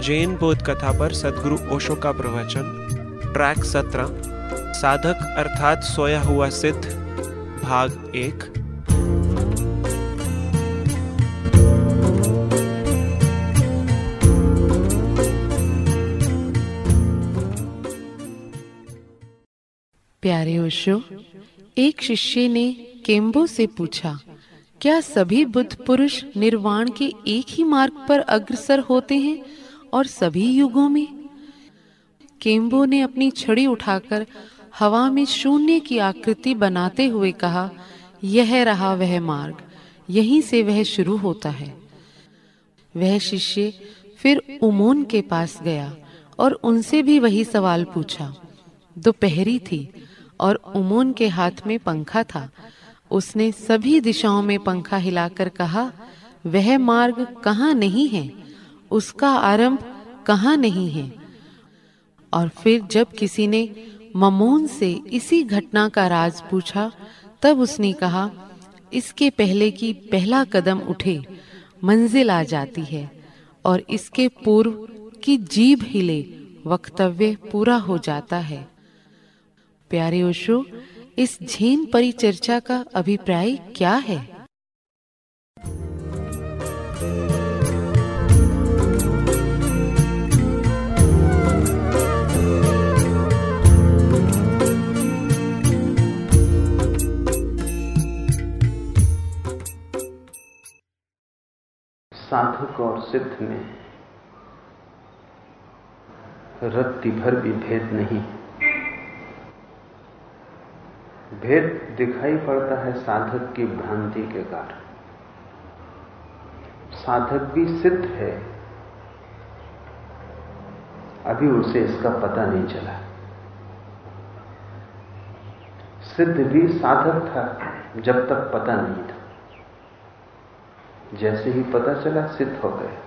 जैन बोध कथा पर सदगुरु ओशो का प्रवचन, ट्रैक सत्रह, साधक अर्थात सोया हुआ सिद्ध, भाग एक। प्यारे ओशो एक शिष्य ने केम्बो से पूछा, क्या सभी बुद्ध पुरुष निर्वाण के एक ही मार्ग पर अग्रसर होते हैं और सभी युगों में? केम्बो ने अपनी छड़ी उठाकर हवा में शून्य की आकृति बनाते हुए कहा, यह रहा वह मार्ग, यहीं से वह शुरू होता है। वह शिष्य फिर उमोन के पास गया और उनसे भी वही सवाल पूछा, दोपहरी थी और उमोन के हाथ में पंखा था। उसने सभी दिशाओं में पंखा हिलाकर कहा, वह मार्ग कहाँ नहीं है? उसका आरंभ कहाँ नहीं है? और फिर जब किसी ने ममोन से इसी घटना का राज पूछा, तब उसने कहा, इसके पहले की पहला कदम उठे, मंजिल आ जाती है और इसके पूर्व की जीभ हिले, वक्तव्य पूरा हो जाता है। प्यारे ओशो इस झीन परिचर्चा का अभिप्राय क्या है? साधक और सिद्ध में रत्ती भर भी भेद नहीं। भेद दिखाई पड़ता है साधक की भ्रांति के कारण। साधक भी सिद्ध है। अभी उसे इसका पता नहीं चला। सिद्ध भी साधक था, जब तक पता नहीं था। जैसे ही पता चला, सिद्ध हो गए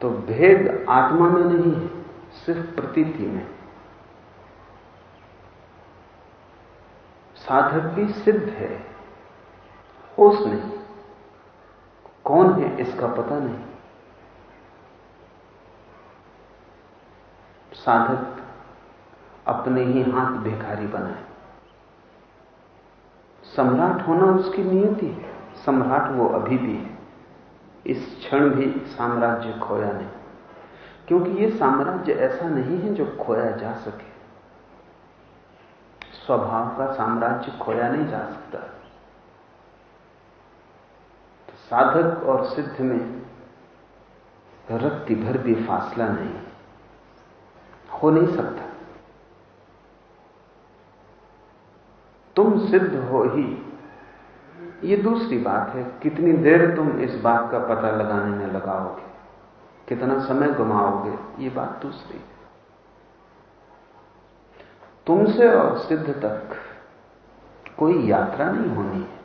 तो भेद आत्मा में नहीं है, सिर्फ़ प्रतीति में। साधक भी सिद्ध है। होश नहीं। कौन है इसका पता नहीं। साधक अपने ही हाथ भिखारी बनाए। सम्राट होना उसकी नियति है। सम्राट वो अभी भी है। इस क्षण भी साम्राज्य खोया नहीं। क्योंकि ये साम्राज्य ऐसा नहीं है जो खोया जा सके। स्वभाव का साम्राज्य खोया नहीं जा सकता। तो साधक और सिद्ध में रक्ति भर भी फासला नहीं, हो नहीं सकता। तुम सिद्ध हो ही। ये दूसरी बात है, कितनी देर तुम इस बात का पता लगाने में लगाओगे? कितना समय गुमाओगे? ये बात दूसरी है। तुमसे और सिद्ध तक कोई यात्रा नहीं होनी है।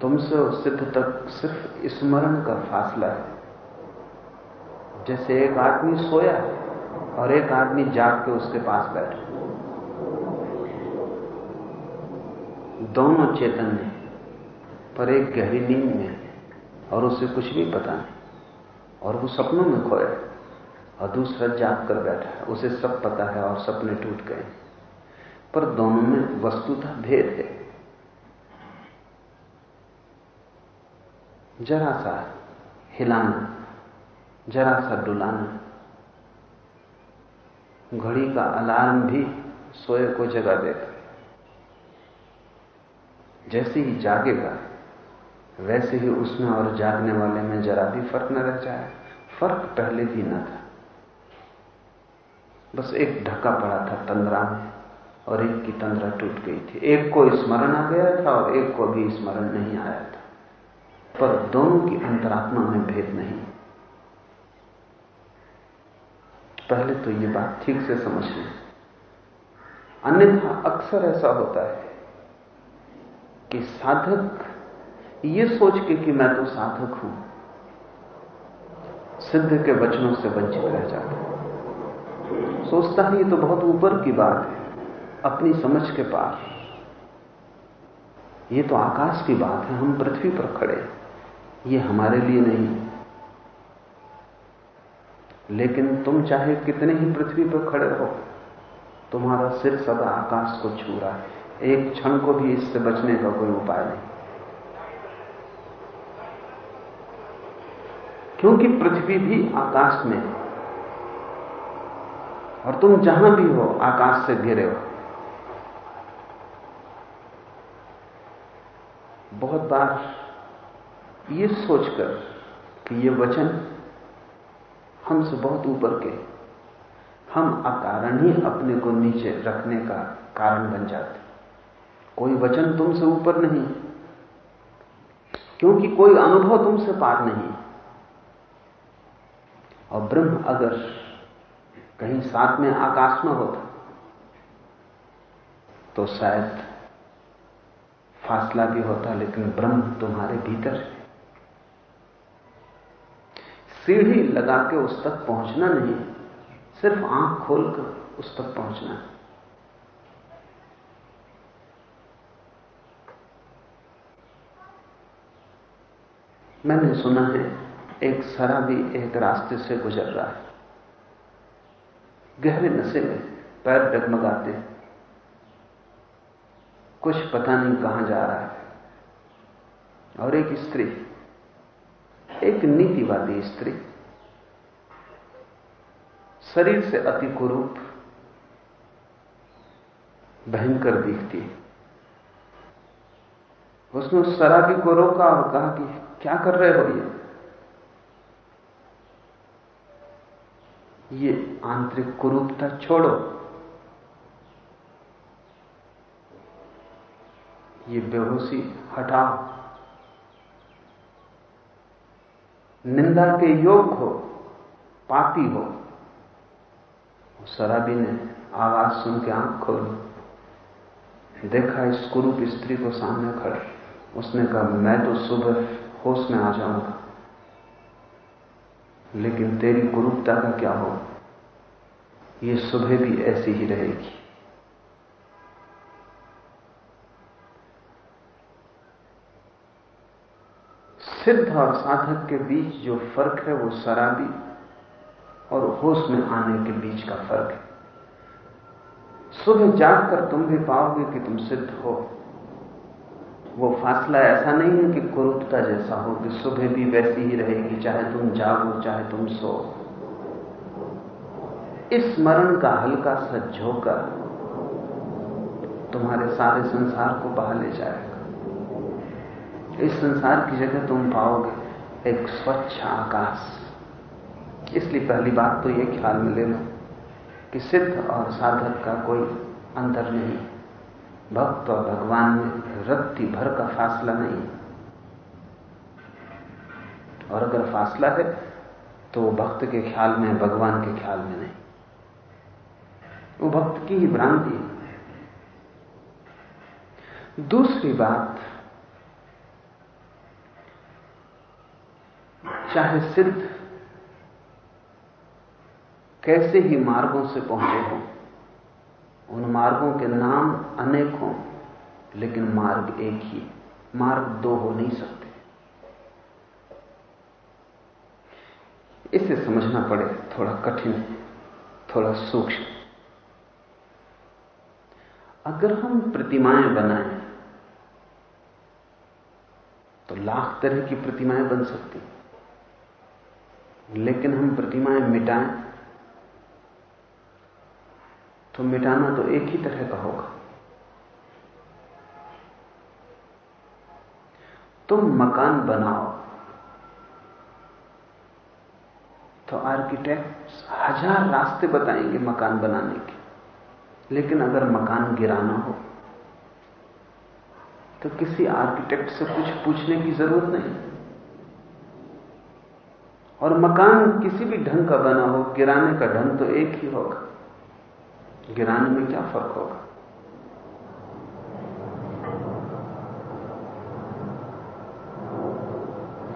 तुमसे और सिद्ध तक सिर्फ़ स्मरण का फासला है। जैसे एक आदमी सोया और एक आदमी जाग के उसके पास बैठा। दोनों चेतन ने पर एक गहरी नींद में है और उसे कुछ भी पता नहीं। और वो सपनों में खोया और दूसरा जाग कर बैठा है। उसे सब पता है और सपने टूट गए। पर दोनों में वस्तुतः भेद है। जरा सा हिलाना, जरा सा डुलाना। घड़ी का अलार्म भी सोए को जगा देगा जैसे ही जागेगा, वैसे ही उसमें और जागने वाले में जरा भी फ़र्क न रह जाए। फ़र्क पहले भी न था। बस एक ढका पड़ा था तंद्रा में और एक की तंद्रा टूट गई थी। एक को स्मरण आ गया था और एक को भी स्मरण नहीं आया था। पर दोनों की अंतरात्मा में भेद नहीं। पहले तो ये बात ठीक से समझ लें। अन्यथा अक्सर ऐसा होता है कि साधक ये सोच के कि मैं तो साधक हूँ, सिद्ध के वचनों से वंचित रह जाता सोचता है ये तो बहुत ऊपर की बात है, अपनी समझ के पार। ये तो आकाश की बात है, हम पृथ्वी पर खड़े ये हमारे लिए नहीं। लेकिन तुम चाहे कितने ही पृथ्वी पर खड़े हो, तुम्हारा सिर सदा आकाश को छू रहा है। एक क्षण को भी इससे बचने का कोई उपाय नहीं। क्योंकि पृथ्वी भी आकाश में है और तुम जहाँ भी हो, आकाश से घिरे हो। बहुत बार ये सोचकर कि ये वचन हमसे बहुत ऊपर के, हम अकारण ही अपने को नीचे रखने का कारण बन जाते। कोई वचन तुमसे ऊपर नहीं, क्योंकि कोई अनुभव तुमसे पार नहीं। और ब्रह्म अगर कहीं साथ में आकाश में होता। तो शायद फासला भी होता, लेकिन ब्रह्म तुम्हारे भीतर है। सीढ़ी लगा के उस तक पहुँचना नहीं, सिर्फ़ आँख खोलकर उस तक पहुँचना। है मैंने सुना है, एक सरा भी एक रास्ते से गुजर रहा है। गहरे नशे में पैर डगमगाते कुछ पता नहीं कहाँ जा रहा है। और एक स्त्री, एक नीतिवादी स्त्री, शरीर से अति कुरूप भयंकर दिखती है। उसने उस शराबी को रोका और कहा कि क्या कर रहे हो ये? ये आंतरिक कुरूपता छोड़ो। ये बेहोशी हटाओ। निंदा के योग हो, पापी हो। शराबी ने आवाज़ सुन के आँख खोली। देखा इस कुरूप स्त्री को सामने खड़ा। उसने कहा, मैं तो सुबह होश में आ जाऊँगा। लेकिन तेरी कुरूपता का क्या हो? ये सुबह भी ऐसी ही रहेगी। सिद्ध और साधक के बीच जो फ़र्क है, वो शराबी और होश में आने के बीच का फ़र्क है। सुबह जागकर तुम भी पाओगे कि तुम सिद्ध हो। वो फासला ऐसा नहीं है कि कुरूपता जैसा हो, कि सुबह भी वैसी ही रहेगी, चाहे तुम जागो, चाहे तुम सो। इस मरण का हल्का सा झोंका तुम्हारे सारे संसार को बहा ले जाएगा। इस संसार की जगह तुम पाओगे एक स्वच्छ आकाश। इसलिए पहली बात तो यह ख्याल में ले लो कि सिद्ध और साधक का कोई अंतर नहीं। भक्त और भगवान में रत्ती भर का फासला नहीं है। और अगर फासला है तो वो भक्त के ख्याल में भगवान के ख्याल में नहीं। वो भक्त की ही भ्रांति है। दूसरी बात, चाहे सिद्ध कैसे ही मार्गों से पहुँचे हों उन मार्गों के नाम अनेक हों, लेकिन मार्ग एक ही, मार्ग दो हो नहीं सकते। इसे समझना पड़े, थोड़ा कठिन, थोड़ा सूक्ष्म। अगर हम प्रतिमाएँ बनाएँ तो लाख तरह की प्रतिमाएँ बन सकती। लेकिन हम प्रतिमाएँ मिटाएँ तो मिटाना तो एक ही तरह का होगा। तुम मकान बनाओ। तो आर्किटेक्ट हज़ार रास्ते बताएँगे मकान बनाने के। लेकिन अगर मकान गिराना हो तो किसी आर्किटेक्ट से कुछ पूछने की ज़रूरत नहीं। और मकान किसी भी ढंग का बना हो, गिराने का ढंग तो एक ही होगा। गिराने में क्या फ़र्क होगा?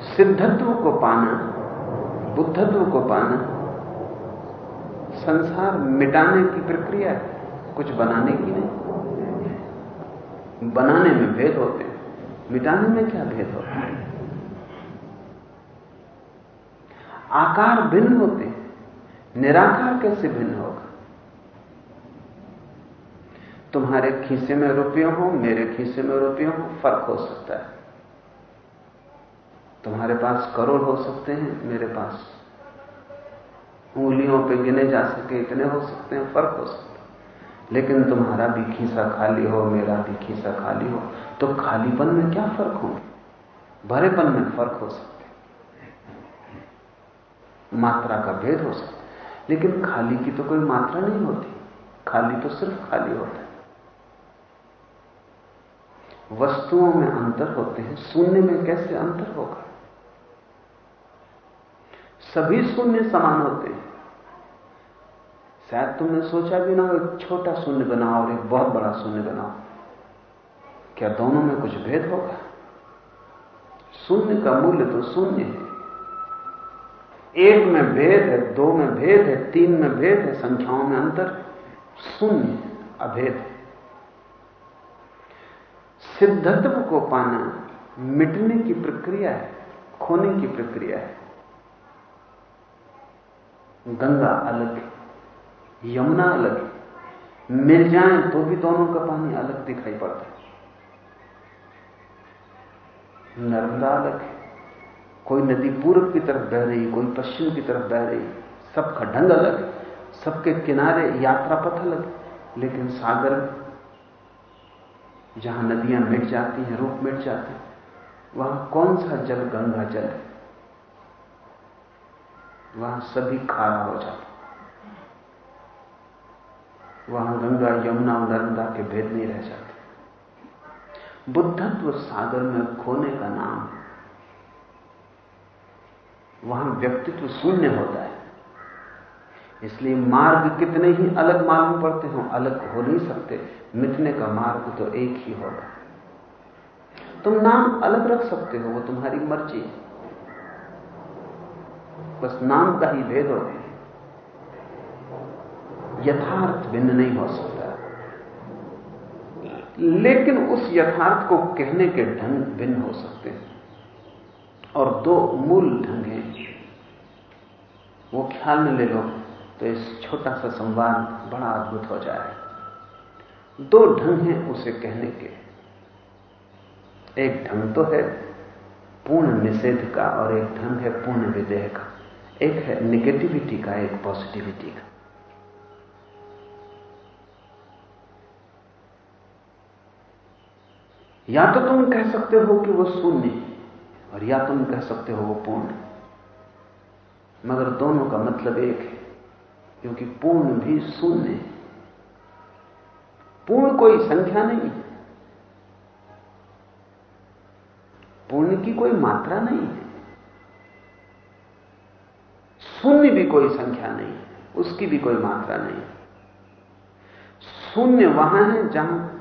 सिद्धत्व को पाना, बुद्धत्व को पाना, संसार मिटाने की प्रक्रिया है कुछ बनाने की नहीं। बनाने में भेद होते हैं। मिटाने में क्या भेद होता है? आकार भिन्न होते हैं। निराकार कैसे भिन्न होगा? तुम्हारे खीसे में रुपये हो, मेरे खीसे में रुपये हो, फ़र्क हो सकता है। तुम्हारे पास करोड़ हो सकते हैं, मेरे पास उंगलियों पे गिने जा सके इतने हो सकते हैं, फ़र्क हो सकता है। लेकिन तुम्हारा भी खीसा खाली हो, मेरा भी खीसा खाली हो तो खालीपन में क्या फ़र्क होंगे? भरेपन में फ़र्क हो सकते मात्रा का भेद हो सकता है। लेकिन खाली की तो कोई मात्रा नहीं होती। खाली तो सिर्फ़ खाली होता है। वस्तुओं में अंतर होते हैं। शून्य में कैसे अंतर होगा? सभी शून्य समान होते हैं। शायद तुमने सोचा भी ना हो, एक छोटा शून्य बनाओ और एक बहुत बड़ा शून्य बनाओ। क्या दोनों में कुछ भेद होगा? शून्य का मूल्य तो शून्य है। एक में भेद है, दो में भेद है, तीन में भेद है, संख्याओं में अंतर शून्य अभेद है। सिद्धत्व को पाना मिटने की प्रक्रिया है, खोने की प्रक्रिया है। गंगा अलग है, यमुना अलग है। मिल जाए तो भी दोनों का पानी अलग दिखाई पड़ता है। नर्मदा अलग है, कोई नदी पूर्व की तरफ़ बह रही, कोई पश्चिम की तरफ़ बह रही, सबका ढंग अलग है, सबके किनारे यात्रा पथ अलग लेकिन सागर जहाँ नदियाँ मिट जाती हैं, रूप मिट जाते हैं, वहाँ कौन सा जल गंगा जल है? वहाँ सभी खारा हो जाता वहाँ गंगा, यमुना और नर्मदा के भेद नहीं रह जाते। बुद्धत्व सागर में खोने का नाम है। वहाँ व्यक्तित्व शून्य होता है। इसलिए मार्ग कितने ही अलग मालूम पड़ते हो, अलग हो नहीं सकते। मिटने का मार्ग तो एक ही होगा। तुम नाम अलग रख सकते हो, वो तुम्हारी मर्ज़ी। है बस नाम का ही भेद हो यथार्थ भिन्न नहीं हो सकता। लेकिन उस यथार्थ को कहने के ढंग भिन्न हो सकते हैं। और दो मूल ढंग हैं। वो ख्याल में ले लो। तो इस छोटा सा संवाद बड़ा अद्भुत हो जाए। दो ढंग हैं उसे कहने के। एक ढंग तो है पूर्ण निषेध का और एक ढंग है पूर्ण विदेह का। एक है निगेटिविटी का, एक पॉजिटिविटी का। या तो तुम कह सकते हो कि वो शून्य और या तुम कह सकते हो वो पूर्ण। मगर दोनों का मतलब एक है। क्योंकि पूर्ण भी शून्य है। पूर्ण कोई संख्या नहीं है। पूर्ण की कोई मात्रा नहीं है। शून्य भी कोई संख्या नहीं है। उसकी भी कोई मात्रा नहीं है। शून्य वहाँ है जहाँ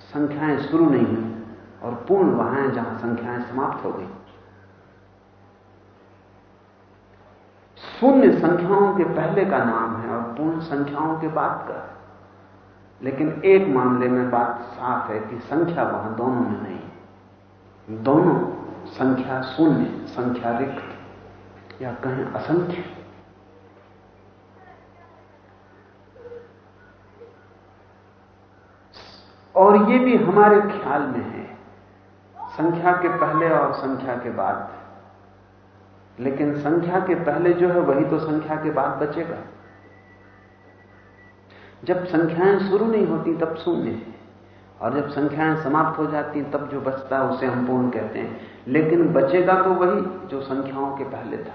संख्याएँ शुरू नहीं हुई और पूर्ण वहाँ है जहाँ संख्याएँ समाप्त हो गई। शून्य संख्याओं के पहले का नाम है और पूर्ण संख्याओं के बाद का। लेकिन एक मामले में बात साफ़ है कि संख्या वहाँ दोनों में नहीं दोनों संख्या शून्य, संख्या रिक्त, या कहें असंख्य। और ये भी हमारे ख्याल में है। संख्या के पहले और संख्या के बाद। लेकिन संख्या के पहले जो है, वही तो संख्या के बाद बचेगा। जब संख्याएँ शुरू नहीं होती, तब शून्य है। और जब संख्याएँ समाप्त हो जाती, तब जो बचता है उसे हम पूर्ण कहते हैं। लेकिन बचेगा तो वही जो संख्याओं के पहले था।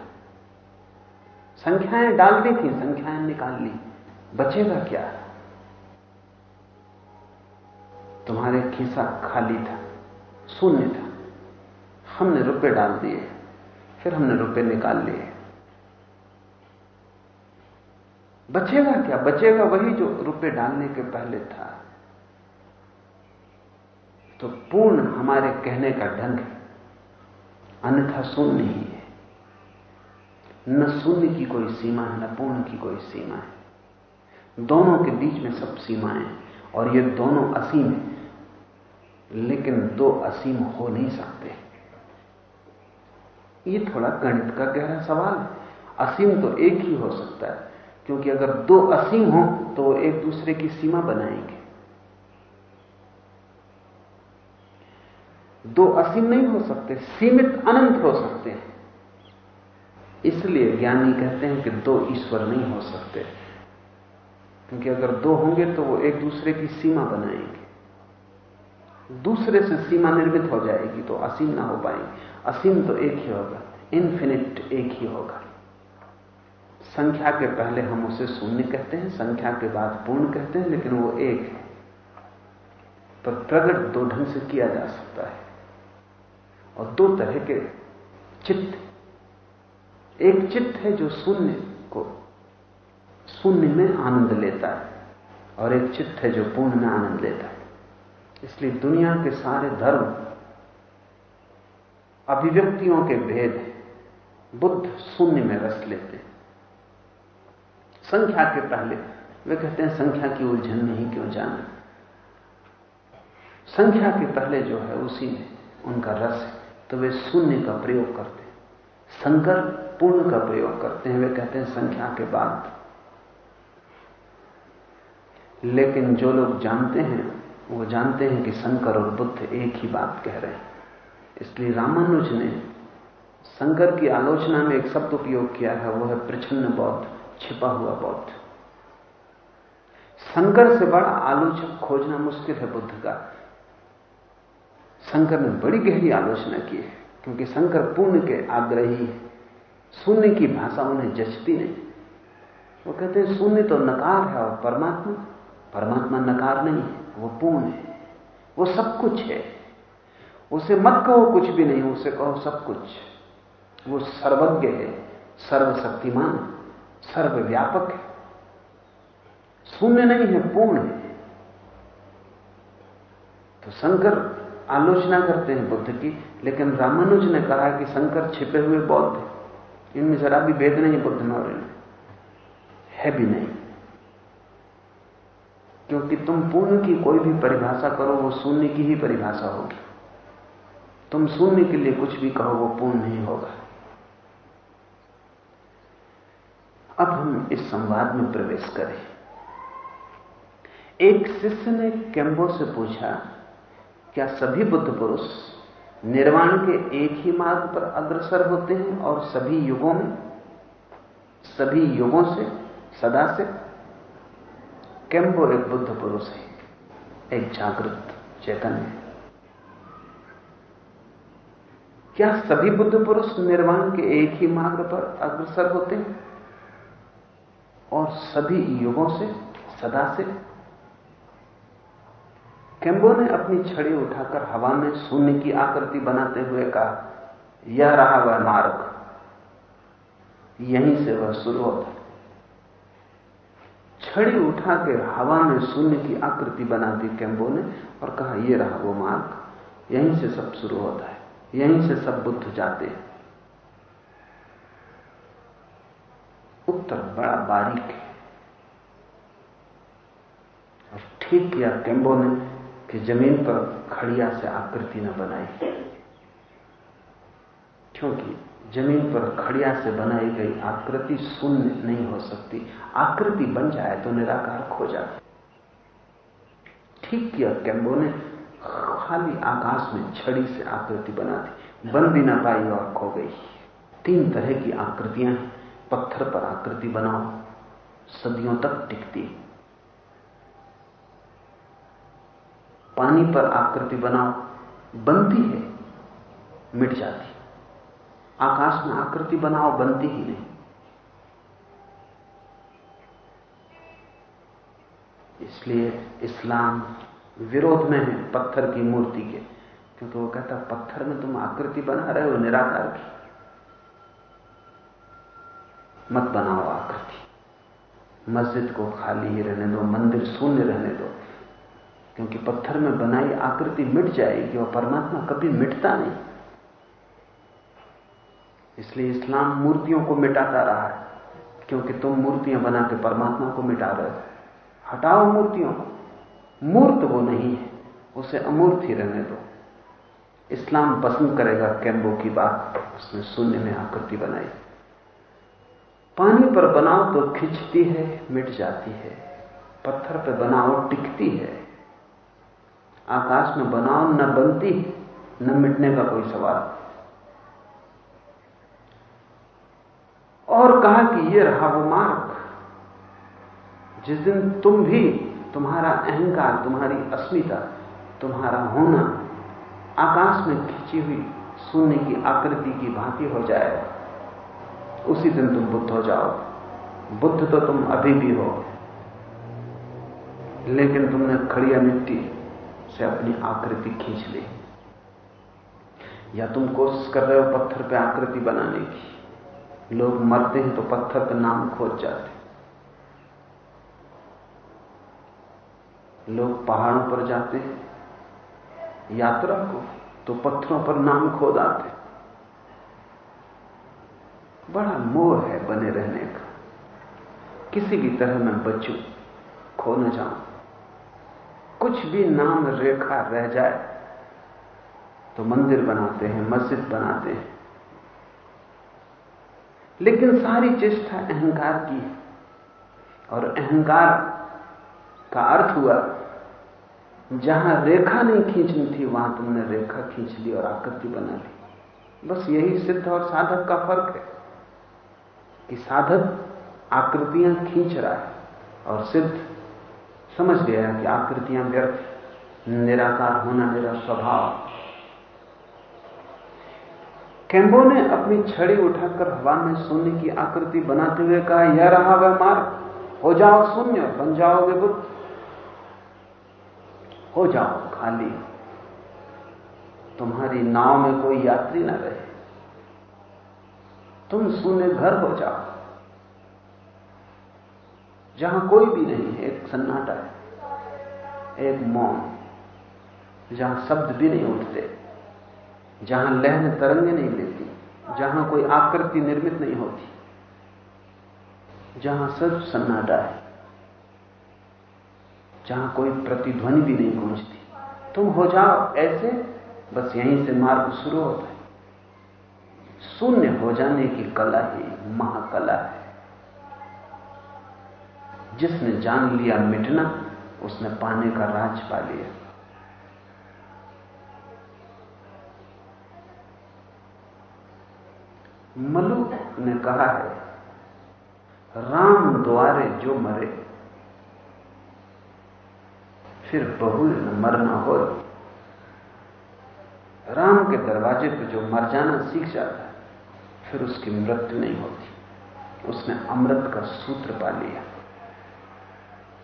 संख्याएँ डाल दी थी, संख्याएँ निकाल ली। बचेगा क्या? तुम्हारे खिस्सा खाली था, शून्य था। हमने रुपए डाल दिए। फिर हमने रुपए निकाल लिए। बचेगा क्या? बचेगा वही जो रुपए डालने के पहले था। तो पूर्ण हमारे कहने का ढंग है। अन्यथा शून्य ही है। न शून्य की कोई सीमा है, न पूर्ण की कोई सीमा है। दोनों के बीच में सब सीमाएँ और ये दोनों असीम हैं, लेकिन दो असीम हो नहीं सकते। ये थोड़ा गणित का गहरा सवाल है। असीम तो एक ही हो सकता है, क्योंकि अगर दो असीम हो तो वो एक दूसरे की सीमा बनाएँगे। दो असीम नहीं हो सकते, सीमित अनंत हो सकते हैं। इसलिए ज्ञानी कहते हैं कि दो ईश्वर नहीं हो सकते, क्योंकि अगर दो होंगे तो वो एक दूसरे की सीमा बनाएँगे। दूसरे से सीमा निर्मित हो जाएगी तो असीम ना हो पाएँगे। असीम तो एक ही होगा इन्फिनिट एक ही होगा। संख्या के पहले हम उसे शून्य कहते हैं, संख्या के बाद पूर्ण कहते हैं, लेकिन वो एक है। पर प्रकट दो ढंग से किया जा सकता है। और दो तरह के चित्त। एक चित्त है जो शून्य को, शून्य में आनंद लेता है, और एक चित्त है जो पूर्ण में आनंद लेता है। इसलिए दुनिया के सारे धर्म अभिव्यक्तियों के भेद बुद्ध शून्य में रस लेते हैं। संख्या के पहले, वे कहते हैं संख्या की उलझन में ही क्यों जाना? संख्या के पहले जो है, उसी में उनका रस है तो वे शून्य का प्रयोग करते हैं। शंकर पूर्ण का प्रयोग करते हैं, वे कहते हैं संख्या के बाद। लेकिन जो लोग जानते हैं वो जानते हैं कि शंकर और बुद्ध एक ही बात कह रहे हैं। इसलिए रामानुज ने शंकर की आलोचना में एक शब्द उपयोग किया है, वो है प्रछन्न बौद्ध, छिपा हुआ बौद्ध। शंकर से बड़ा आलोचक खोजना मुश्किल है बुद्ध का। शंकर ने बड़ी गहरी आलोचना की है, क्योंकि शंकर पूर्ण के आग्रही है। शून्य की भाषा उन्हें जचती नहीं। वो कहते हैं, शून्य तो नकार है और परमात्मा परमात्मा नकार नहीं है। वो पूर्ण है। वो सब कुछ है। उसे मत कहो कुछ भी नहीं, उसे कहो सब कुछ। वो सर्वज्ञ है, सर्वशक्तिमान, सर्वव्यापक है। शून्य नहीं है, पूर्ण है। तो शंकर आलोचना करते हैं बुद्ध की, लेकिन रामानुज ने कहा कि शंकर छिपे हुए बौद्ध इनमें जरा भी भेद नहीं बुद्ध और है भी नहीं। क्योंकि तुम पूर्ण की कोई भी परिभाषा करो, वो शून्य की ही परिभाषा होगी। तुम शून्य के लिए कुछ भी कहो, वो पूर्ण नहीं होगा। अब हम इस संवाद में प्रवेश करें। एक शिष्य ने कैंबो से पूछा, क्या सभी बुद्ध पुरुष निर्वाण के एक ही मार्ग पर अग्रसर होते हैं और सभी युगों में, सभी युगों से, सदा से? कैम्बो एक बुद्ध पुरुष है? एक जागृत चैतन्य क्या सभी बुद्ध पुरुष निर्वाण के एक ही मार्ग पर अग्रसर होते हैं? और सभी युगों से, सदा से? कैम्बो ने अपनी छड़ी उठाकर हवा में शून्य की आकृति बनाते हुए कहा, यह रहा वह मार्ग। यहीं से वह शुरू होता छड़ी उठा के हवा में शून्य की आकृति बना दी कैम्बो ने और कहा यह रहा वो मार्ग। यहीं से सब शुरू होता है। यहीं से सब बुद्ध जाते हैं। उत्तर बड़ा बारीक है। और ठीक किया कैम्बो ने कि ज़मीन पर खड़िया से आकृति न बनाई। क्योंकि ज़मीन पर खड़िया से बनाई गई आकृति शून्य नहीं हो सकती। आकृति बन जाए तो निराकार खो जाए ठीक किया कैम्बो ने, खाली आकाश में छड़ी से आकृति बना दी। बन भी ना पाई और खो गई। तीन तरह की आकृतियाँ पत्थर पर आकृति बनाओ, सदियों तक टिकती। पानी पर आकृति बनाओ, बनती है, मिट जाती। आकाश में आकृति बनाओ, बनती ही नहीं। इसलिए इस्लाम विरोध में है पत्थर की मूर्ति के, क्योंकि वो कहता, पत्थर में तुम आकृति बना रहे हो, निराकार की। मत बनाओ आकृति। मस्जिद को खाली ही रहने दो, मंदिर शून्य रहने दो, क्योंकि पत्थर में बनाई आकृति मिट जाएगी और परमात्मा कभी मिटता नहीं। इसलिए इस्लाम मूर्तियों को मिटाता रहा है, क्योंकि तुम मूर्तियाँ बना के परमात्मा को मिटा रहे हो हटाओ मूर्तियों को। मूर्त वो नहीं है, उसे अमूर्त ही रहने दो। इस्लाम पसंद करेगा कैम्बो की बात, उसने शून्य में आकृति बनाई। पानी पर बनाओ तो खिंचती है, मिट जाती है। पत्थर पर बनाओ, टिकती है। आकाश में बनाओ, न बनती, न मिटने का कोई सवाल। और कहा कि यह रहा वो मार्ग। जिस दिन तुम भी तुम्हारा अहंकार, तुम्हारी अस्मिता, तुम्हारा होना आकाश में खींची हुई शून्य की आकृति की भांति हो जाए, उसी दिन तुम बुद्ध हो जाओ। बुद्ध तो तुम अभी भी हो, लेकिन तुमने खड़िया मिट्टी से अपनी आकृति खींच ली। या तुम कोशिश कर रहे हो पत्थर पे आकृति बनाने की। लोग मरते हैं तो पत्थर पे नाम खोज जाते लोग पहाड़ों पर जाते हैं, यात्रा को तो पत्थरों पर नाम खोद आते हैं। बड़ा मोह है बने रहने का। किसी भी तरह मैं बचू खो न जाऊँ। कुछ भी नाम रेखा रह जाए तो मंदिर बनाते हैं, मस्जिद बनाते हैं। लेकिन सारी चेष्टा अहंकार की है। और अहंकार का अर्थ हुआ, जहाँ रेखा नहीं खींचनी थी, वहाँ तुमने रेखा खींच ली और आकृति बना ली। बस यही सिद्ध और साधक का फ़र्क है कि साधक आकृतियाँ खींच रहा है और सिद्ध समझ गया कि आकृतियाँ व्यर्थ, निराकार होना मेरा स्वभाव। कैम्बो ने अपनी छड़ी उठाकर हवा में सोने की आकृति बनाते हुए कहा, यह रहा वह मार्ग। हो जाओ शून्य, बन जाओगे बुद्ध। हो जाओ खाली। तुम्हारी नाव में कोई यात्री ना रहे। तुम शून्य घर हो जाओ। जहाँ कोई भी नहीं है, एक सन्नाटा है, एक मौन, जहाँ शब्द भी नहीं उठते। जहाँ लहन तरंगे नहीं लेती, जहाँ कोई आकृति निर्मित नहीं होती, जहाँ सिर्फ़ सन्नाटा है, जहाँ कोई प्रतिध्वनि भी नहीं गूंजती। तुम हो जाओ ऐसे, बस यहीं से मार्ग शुरू होता है। शून्य हो जाने की कला ही महाकला है। जिसने जान लिया मिटना, उसने पाने का राज पा लिया। मलु ने कहा है, राम द्वारे जो मरे, फिर बहु मरना हो। राम के दरवाजे पर जो मर जाना सीख जाता है, फिर उसकी मृत्यु नहीं होती। उसने अमृत का सूत्र पा लिया।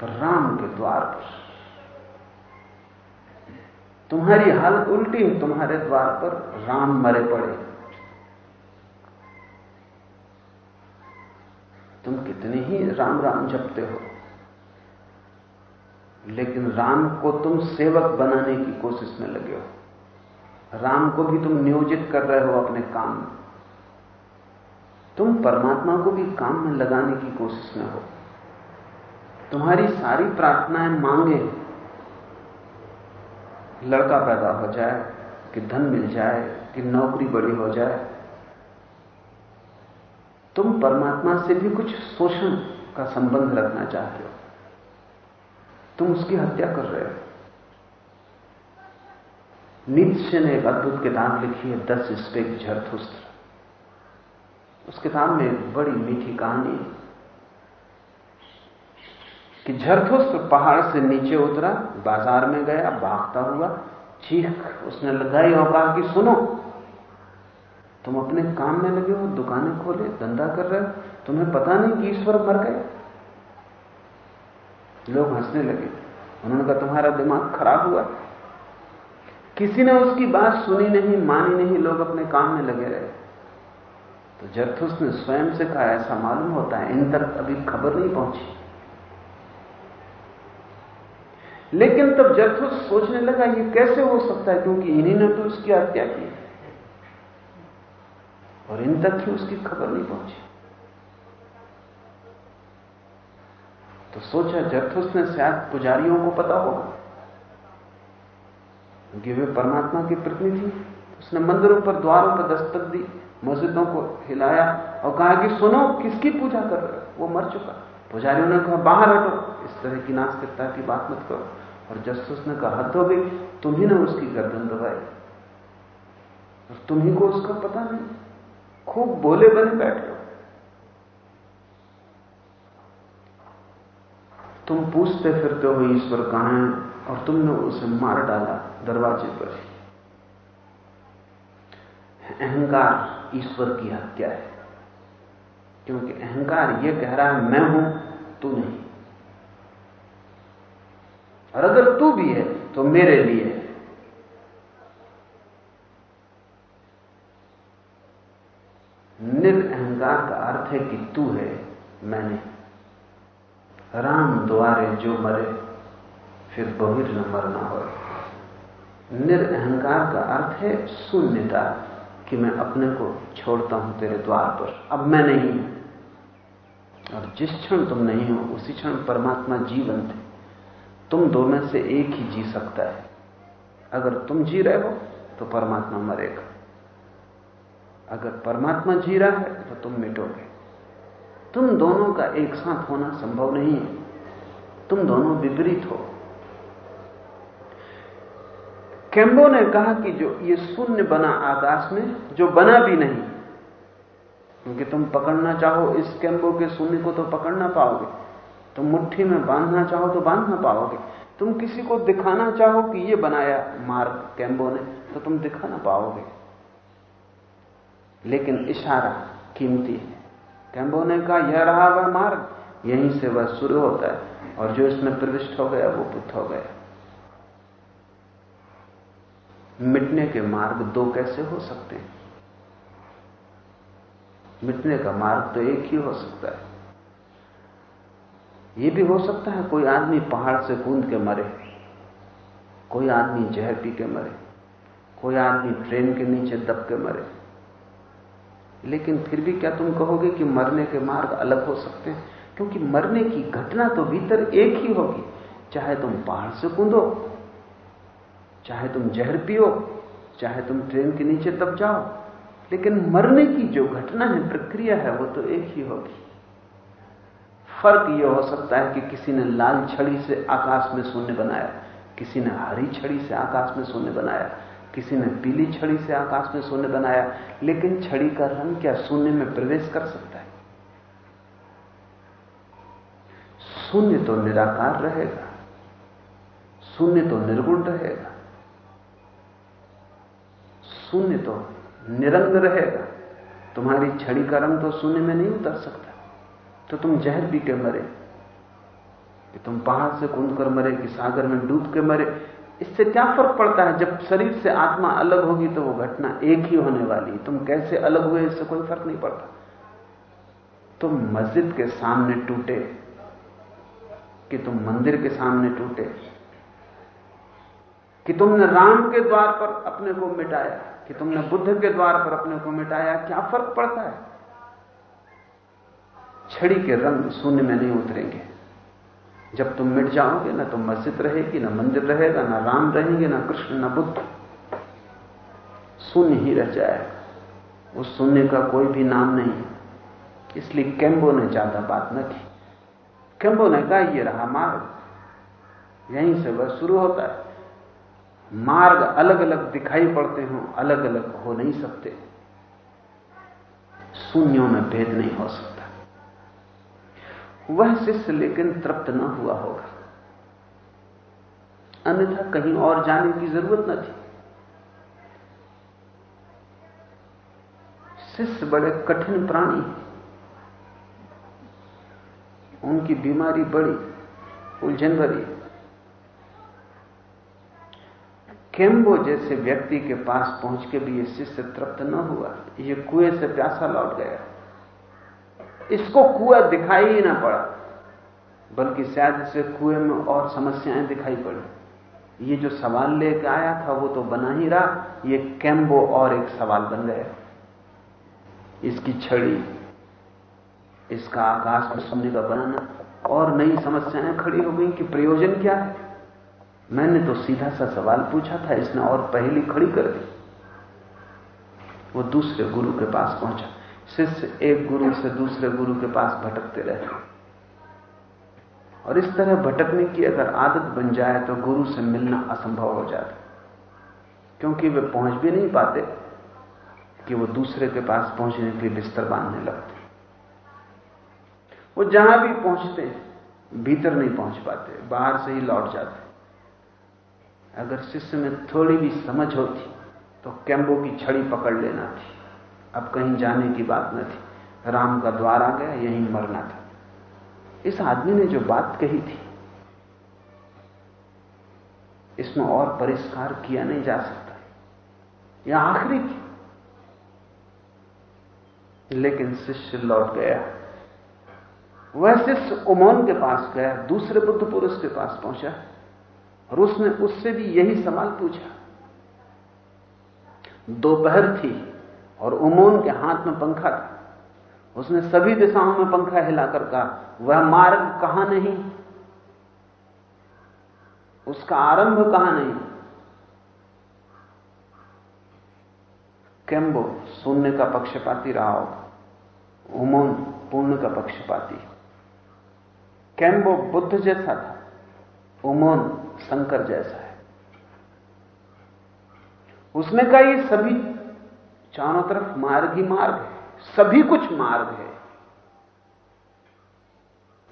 पर राम के द्वार पर, तुम्हारी हालत उल्टी है, तुम्हारे द्वार पर राम मरे पड़े। तुम कितने ही राम राम जपते हो। लेकिन राम को तुम सेवक बनाने की कोशिश में लगे हो। राम को भी तुम नियोजित कर रहे हो अपने काम में। तुम परमात्मा को भी काम में लगाने की कोशिश में हो। तुम्हारी सारी प्रार्थनाएँ मांगे। लड़का पैदा हो जाए, कि धन मिल जाए, कि नौकरी बड़ी हो जाए तुम परमात्मा से भी कुछ शोषण का संबंध रखना चाहते हो। तुम उसकी हत्या कर रहे हो। नीचे ने एक अद्भुत किताब लिखी है, दस स्पेक झरथुस्त्र। उस किताब में एक बड़ी मीठी कहानी है कि झरथुस्त्र पहाड़ से नीचे उतरा, बाज़ार में गया, भागता हुआ, चीख, उसने लगाई और कहा कि सुनो तुम अपने काम में लगे हो, दुकानें खोले, धंधा कर रहे हो, तुम्हें पता नहीं कि ईश्वर मर गए। लोग हंसने लगे। उन्होंने कहा, तुम्हारा दिमाग खराब हुआ? किसी ने उसकी बात सुनी नहीं, मानी नहीं, लोग अपने काम में लगे रहे। तो जरथुस ने स्वयं से कहा, ऐसा मालूम होता है इन तक अभी खबर नहीं पहुँची। लेकिन तब जरथुस सोचने लगा, ये कैसे हो सकता है? क्योंकि इन्हीं ने तो उसकी हत्या की और इन तक ही उसकी खबर नहीं पहुँची। तो सोचा जरथुस ने शायद पुजारियों को पता होगा क्योंकि वे परमात्मा के प्रतिनिधि उसने मंदिरों पर, द्वारों पर दस्तक दी, मस्जिदों को हिलाया और कहा कि सुनो, किसकी पूजा कर रहे वो मर चुका। पुजारियों ने कहा, बाहर हटो, इस तरह की नास्तिकता की बात मत करो। और जस्टिस ने कहा हद हो गई तुम्ही ने उसकी गर्दन दबाई और तुम ही को उसका पता नहीं। खूब बोले बने बैठे हो। तुम पूछते फिरते हो ईश्वर कहाँ है, और तुमने उसे मार डाला दरवाजे पर। अहंकार ईश्वर की हत्या है। क्योंकि अहंकार यह कह रहा है, मैं हूँ, तू नहीं। और अगर तू भी है तो मेरे लिए है निरअहकार का अर्थ है कि तू है मैंने। राम द्वारे जो मरे, फिर बहिर न मरना हो निरअहकार का अर्थ है शून्यता कि मैं अपने को छोड़ता हूँ तेरे द्वार पर। अब मैं नहीं हूँ। और जिस क्षण तुम नहीं हो, उसी क्षण परमात्मा जीवन थे तुम दो में से एक ही जी सकता है। अगर तुम जी रहे हो तो परमात्मा मरेगा। अगर परमात्मा जी रहा है तो तुम मिटोगे। तुम दोनों का एक साथ होना संभव नहीं है। तुम दोनों विपरीत हो। कैम्बो ने कहा कि जो ये शून्य बना आकाश में, जो बना भी नहीं, क्योंकि तुम पकड़ना चाहो इस कैम्बो के शून्य को तो पकड़ ना पाओगे। तुम मुट्ठी में बांधना चाहो तो बाँध ना पाओगे। तुम किसी को दिखाना चाहो कि ये बनाया मार्ग कैम्बो ने तो तुम दिखा ना पाओगे। लेकिन इशारा कीमती है। कैम्बो ने कहा, यह रहा वह मार्ग। यहीं से वह शुरू होता है और जो इसमें प्रविष्ट हो गया, वो बुद्ध हो गया। मिटने के मार्ग दो कैसे हो सकते हैं? मिटने का मार्ग तो एक ही हो सकता है। यह भी हो सकता है कोई आदमी पहाड़ से कूद के मरे, कोई आदमी जहर पी के मरे, कोई आदमी ट्रेन के नीचे दब के मरे। लेकिन फिर भी क्या तुम कहोगे कि मरने के मार्ग अलग हो सकते हैं? क्योंकि मरने की घटना तो भीतर एक ही होगी। चाहे तुम पहाड़ से कूदो, चाहे तुम जहर पियो, चाहे तुम ट्रेन के नीचे तब जाओ, लेकिन मरने की जो घटना है, प्रक्रिया है, वो तो एक ही होगी। फ़र्क यह हो सकता है कि किसी ने लाल छड़ी से आकाश में शून्य बनाया, किसी ने हरी छड़ी से आकाश में शून्य बनाया किसी ने पीली छड़ी से आकाश में शून्य बनाया, लेकिन छड़ी का रंग क्या शून्य में प्रवेश कर सकता है? शून्य तो निराकार रहेगा, शून्य तो निर्गुण रहेगा, शून्य तो निरंग रहेगा। तुम्हारी छड़ी का रंग तो शून्य में नहीं उतर सकता। तो तुम जहर पी के मरे, कि तुम पहाड़ से कूद कर मरे, कि सागर में डूब के मरे इससे क्या फ़र्क पड़ता है? जब शरीर से आत्मा अलग होगी तो वो घटना एक ही होने वाली तुम कैसे अलग हुए, इससे कोई फ़र्क नहीं पड़ता। तुम मस्जिद के सामने टूटे, कि तुम मंदिर के सामने टूटे, कि तुमने राम के द्वार पर अपने को मिटाया, कि तुमने बुद्ध के द्वार पर अपने को मिटाया, क्या फ़र्क पड़ता है? छड़ी के रंग शून्य में नहीं उतरेंगे। जब तुम मिट जाओगे, ना तो मस्जिद रहेगी, ना मंदिर रहेगा, ना राम रहेंगे, ना कृष्ण, ना बुद्ध। शून्य ही रह जाएगा। उस शून्य का कोई भी नाम नहीं। इसलिए कैम्बो ने ज़्यादा बात न की। कैम्बो ने कहा यह रहा मार्ग। यहीं से वह शुरू होता है। मार्ग अलग अलग दिखाई पड़ते हो अलग अलग हो नहीं सकते। शून्यों में भेद नहीं हो सकता। वह शिष्य लेकिन तृप्त न हुआ होगा। अन्यथा कहीं और जाने की ज़रूरत न थी। शिष्य बड़े कठिन प्राणी उनकी बीमारी बड़ी, उलझन भरी। केम्बो जैसे व्यक्ति के पास पहुँच के भी ये शिष्य तृप्त न हुआ। ये कुएँ से प्यासा लौट गया। इसको कुआ दिखाई ही ना पड़ा, बल्कि शायद इसे कुएँ में और समस्याएँ दिखाई पड़ी। ये जो सवाल लेके आया था, वो तो बना ही रहा। ये कैम्बो और एक सवाल बन गया। इसकी छड़ी, इसका आकाश में सुनने का बनाना और नई समस्याएँ खड़ी हो गई कि प्रयोजन क्या है। मैंने तो सीधा सा सवाल पूछा था, इसने और पहली खड़ी कर दी। वो दूसरे गुरु के पास पहुँचा। शिष्य एक गुरु से दूसरे गुरु के पास भटकते रहे और इस तरह भटकने की अगर आदत बन जाए तो गुरु से मिलना असंभव हो जाता क्योंकि वे पहुँच भी नहीं पाते कि वो दूसरे के पास पहुँचने के लिए बिस्तर बांधने लगते वो जहाँ भी पहुँचते भीतर नहीं पहुँच पाते, बाहर से ही लौट जाते अगर शिष्य में थोड़ी भी समझ होती तो कैम्बो की छड़ी पकड़ लेना थी। अब कहीं जाने की बात न थी। राम का द्वार आ गया, यहीं मरना था। इस आदमी ने जो बात कही थी, इसमें और परिष्कार किया नहीं जा सकता। यह आखिरी थी लेकिन शिष्य लौट गया। वह शिष्य उमोन के पास गया, दूसरे बुद्ध पुरुष के पास पहुँचा, और उसने उससे भी यही सवाल पूछा। दोपहर थी और उमोन के हाथ में पंखा था। उसने सभी दिशाओं में पंखा हिलाकर कहा, वह मार्ग कहाँ नहीं? उसका आरंभ कहाँ नहीं? कैम्बो, शून्य का पक्षपाती रहा होगा। उमोन, पूर्ण का पक्षपाती। कैम्बो बुद्ध जैसा था। उमोन, शंकर जैसा है। उसने कहा, ये सभी चारों तरफ़ मार्ग ही मार्ग है, सभी कुछ मार्ग है।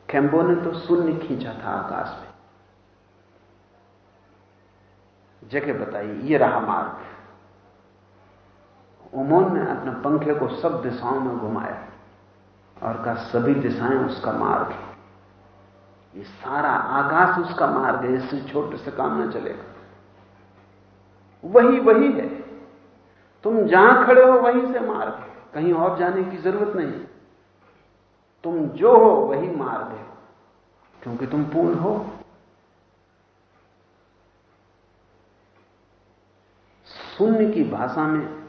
कैम्बो ने तो शून्य खींचा था आकाश में। जगह बताई ये रहा मार्ग। उमोन ने अपने पंखे को सब दिशाओं में घुमाया और कहा, सभी दिशाएँ उसका मार्ग है। ये सारा आकाश उसका मार्ग है, इससे छोटे से काम न चलेगा। वही वही है। तुम जहाँ खड़े हो वहीं से मार्ग है। कहीं और जाने की ज़रूरत नहीं तुम जो हो वही मार्ग है। क्योंकि तुम पूर्ण हो। शून्य की भाषा में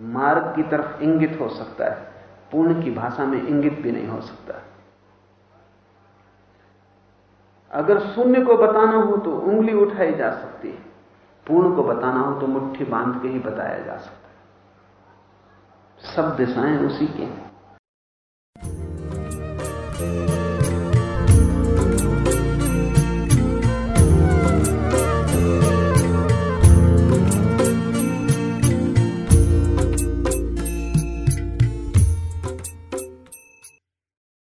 मार्ग की तरफ़ इंगित हो सकता है। पूर्ण की भाषा में इंगित भी नहीं हो सकता। अगर शून्य को बताना हो तो उंगली उठाई जा सकती है। पूर्ण को बताना हो तो मुट्ठी बाँध के ही बताया जा सकता है। सब दिशाएँ उसी के हैं।